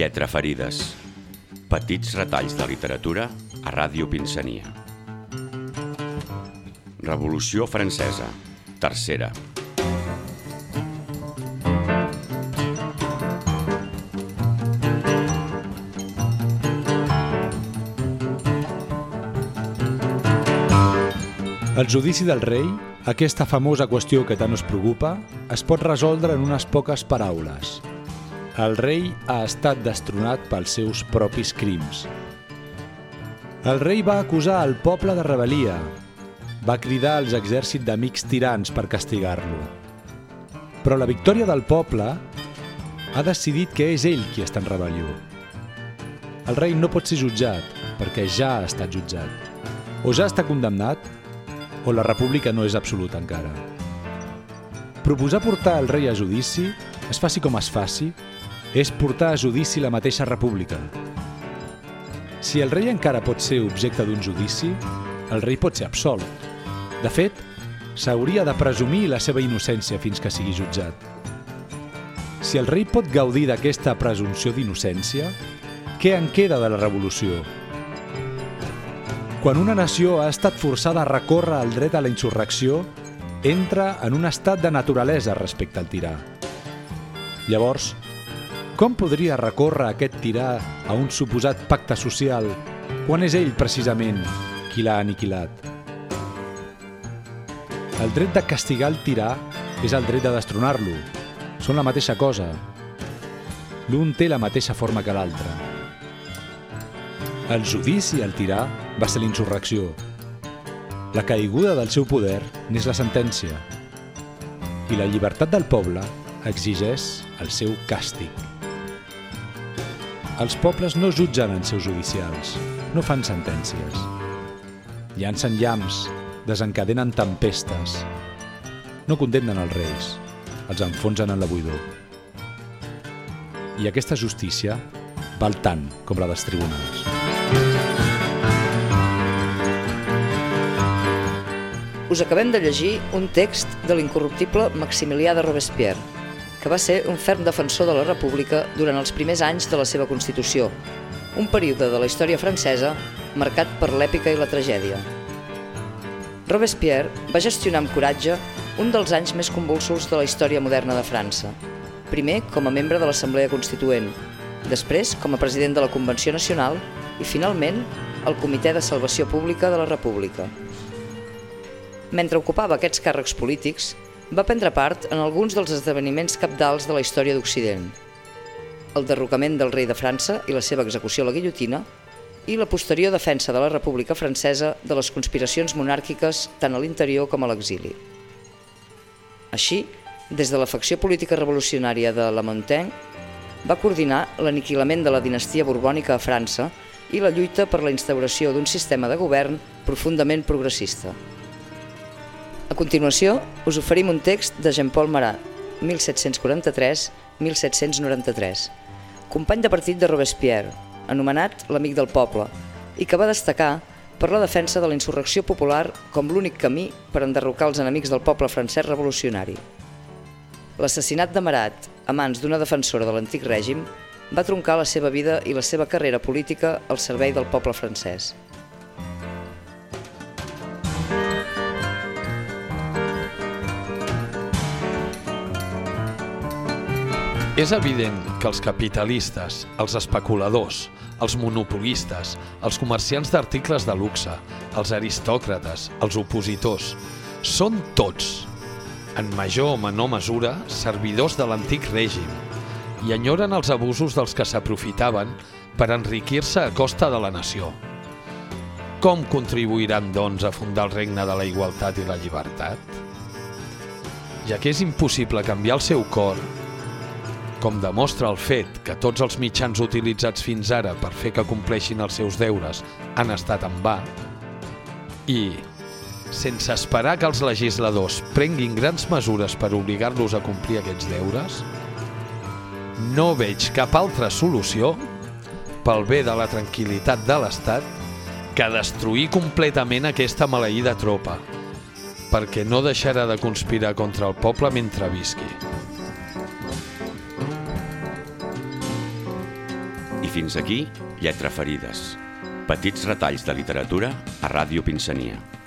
Lletra ferides. Petits retalls de literatura a Ràdio Pinsania. Revolució francesa. Tercera. El judici del rei, aquesta famosa qüestió que tant us preocupa, es pot resoldre en unes poques paraules. El rei ha estat destronat pels seus propis crims. El rei va acusar el poble de rebel·lia, va cridar als exèrcits d'amics tirans per castigar-lo. Però la victòria del poble ha decidit que és ell qui està en rebel·lió. El rei no pot ser jutjat perquè ja ha estat jutjat. O ja està condemnat o la república no és absoluta encara. Proposar portar el rei a judici, es faci com es faci, és portar a judici la mateixa república. Si el rei encara pot ser objecte d'un judici, el rei pot ser absolt. De fet, s'hauria de presumir la seva innocència fins que sigui jutjat. Si el rei pot gaudir d'aquesta presumpció d'innocència, què en queda de la revolució? Quan una nació ha estat forçada a recórrer al dret a la insurrecció, entra en un estat de naturalesa respecte al tirà. Llavors, com podria recórrer aquest tirà a un suposat pacte social quan és ell, precisament, qui l'ha aniquilat? El dret de castigar el tirà és el dret de destronar-lo. Són la mateixa cosa. L'un té la mateixa forma que l'altre. El judici al tirà va ser l'insurrecció. La caiguda del seu poder n'és la sentència. I la llibertat del poble exigeix el seu càstig. Els pobles no jutgen en seus judicials, no fan sentències. Llancen llamps, desencadenen tempestes. No condemnen els reis, els enfonsen en la buidor. I aquesta justícia val tant com la dels tribunals. Us acabem de llegir un text de l'incorruptible Maximilià de Robespierre, que va ser un ferm defensor de la República durant els primers anys de la seva Constitució, un període de la història francesa marcat per l'èpica i la tragèdia. Robespierre va gestionar amb coratge un dels anys més convulsos de la història moderna de França, primer com a membre de l'Assemblea Constituent, després com a president de la Convenció Nacional i finalment al Comitè de Salvació Pública de la República. Mentre ocupava aquests càrrecs polítics, va prendre part en alguns dels esdeveniments capdals de la història d'Occident. El derrocament del rei de França i la seva execució a la guillotina i la posterior defensa de la República Francesa de les conspiracions monàrquiques tant a l'interior com a l'exili. Així, des de la facció política revolucionària de La Montaigne, va coordinar l'aniquilament de la dinastia borbònica a França i la lluita per la instauració d'un sistema de govern profundament progressista. A continuació, us oferim un text de Jean-Paul Marat, 1743-1793, company de partit de Robespierre, anomenat l'amic del poble, i que va destacar per la defensa de la insurrecció popular com l'únic camí per enderrocar els enemics del poble francès revolucionari. L'assassinat de Marat, a mans d'una defensora de l'antic règim, va troncar la seva vida i la seva carrera política al servei del poble francès. És evident que els capitalistes, els especuladors, els monopolistes, els comerciants d'articles de luxe, els aristòcrates, els opositors, són tots, en major o menor mesura, servidors de l'antic règim i enyoren els abusos dels que s'aprofitaven per enriquir-se a costa de la nació. Com contribuiran, doncs, a fundar el regne de la igualtat i la llibertat? Ja que és impossible canviar el seu cor, com demostra el fet que tots els mitjans utilitzats fins ara per fer que compleixin els seus deures han estat en va, i, sense esperar que els legisladors prenguin grans mesures per obligar-los a complir aquests deures, no veig cap altra solució pel bé de la tranquil·litat de l'Estat que destruir completament aquesta maleïda tropa, perquè no deixarà de conspirar contra el poble mentre visqui. I fins aquí, Lletra Ferides. Petits retalls de literatura a Ràdio Pinsania.